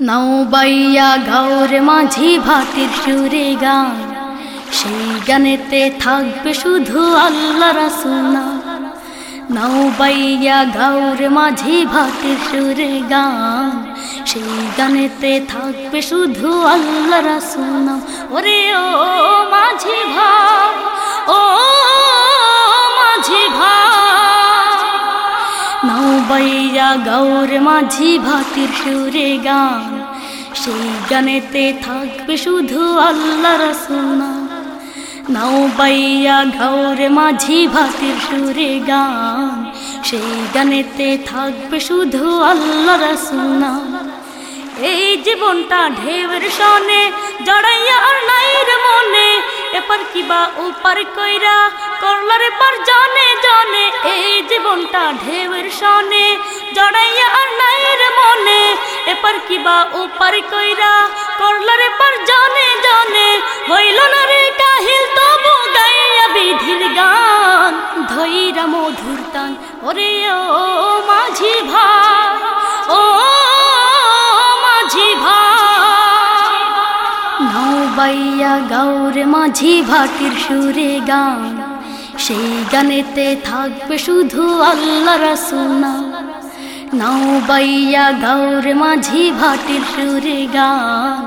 নাও বাইয়া গাওর মাঝি ভাতির সুরে গান সেই গানেতে থাকবে শুধু আল্লাহ রাসুনা নাও বাইয়া গাওর মাঝি ভাতির সুরে গান। সেই গানেতে থাকবে শুধু আল্লাহ রাসুনা ওরে ও মাঝি ভাই ও বাইয়া গৌর মাঝি ভাতির সুরে গান। সেই গানেতে থাকবে শুধু আল্লাহ রসুনা নাও বাইয়া গৌর মাঝি ভাতির সুরে গান। সেই গানেতে থাকবে শুধু আল্লাহ রসুনা এই জীবনটা ঢেউর সনে জড়াইয়া আর নাইর মনে, এপার কিবা উপার কইরা জানে জীবনটা ঢেউর সনে, জড়াইয়া আর নাইর মনে, এপার কিবা উপার কইরা, করলার পর জানে জানে, হইল না রে কাহিল, তবু গাইয়া বিধির গান ধৈরা মধুর তান, ওরে ও মাঝি ভাই ও মাঝি ভাই নাও বাইয়া গাউর মাঝি ভাটির সুরে গান সেই গানেতে থাকবে শুধু আল্লাহ রসুনা নাও বাইয়া গাউর মাঝি ভাটির সুরে গান।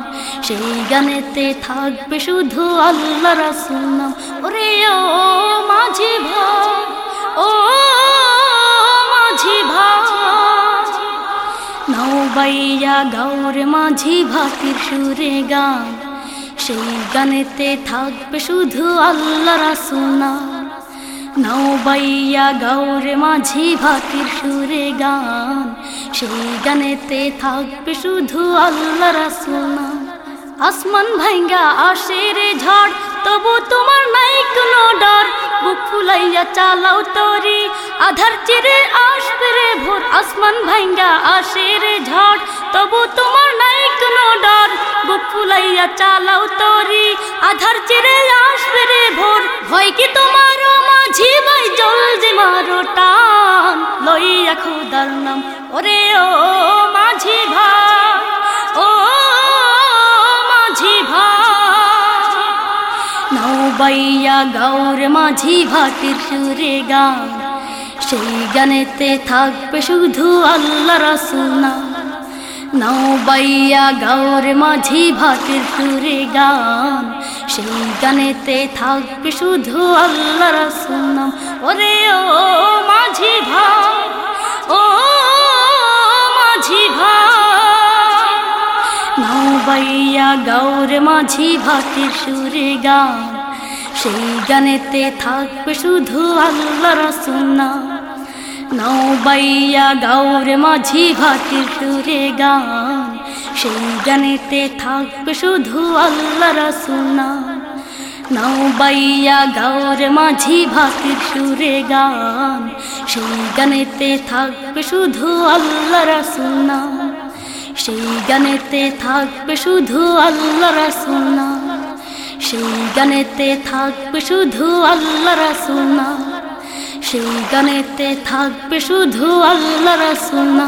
সেই গানেতে থাকবে শুধু আল্লাহ রসুনা ওরে ও মাঝি ভাই, ও মাঝি ভাই। নাও বাইয়া গাউর মাঝি ভাটির সুরে গান। সেই গানেতে থাকবে শুধু আল্লাহ রাসুনা নাও বাইয়া গাউর মাঝি ভাটির সুরে গান। সেই গানেতে থাকবে শুধু আল্লাহ রাসুনা আসমান ভাঙ্গা আসে রে ঝড়, তবু তোমার নাই কোনো ডর। বুক ফুলাইয়া চালাও তরি, আধার চিরে আসবে রে ভোর। আসমান ভাঙ্গা আসে রে ঝড়, তবু তোমার নাই কোনো ডর। বুক ফুলাইয়া চালাও তরি, আধার চিরে জল মারো টান, লইয়া খুদার নাম। ওরে ও মাঝি ভাই, ও মাঝি ভাই, নাও বাইয়া গাউর মাঝি ভাটির সুরে গান। সেই গানেতে থাকবে শুধু আল্লাহ রসুনা নাও বাইয়া গাউর মাঝি ভাটির সুরে গান। সেই গানেতে থাকবে শুধু আল্লাহ রসুনা ওরে ও মাঝি ভাই, ও মাঝি ভাই। নাও বাইয়া গাউর মাঝি ভাটির সুরে গান। সেই গানেতে থাকবে শুধু আল্লাহ রসুনা নাও বাইয়া গাউর মাঝি ভাটির সুরে গান সেই গানেতে থাকবে শুধু আল্লাহ রসুনা নাও বাইয়া গাউর মাঝি ভাটির সুরে গান সেই গানেতে থাকবে শুধু আল্লাহ রসুনা সেই গানেতে থাকবে শুধু আল্লাহ রসুনা সেই গানেতে থাকবে শুধু আল্লাহ রসুনা সেই গানেতে থাকবে শুধু আল্লাহ রসুনা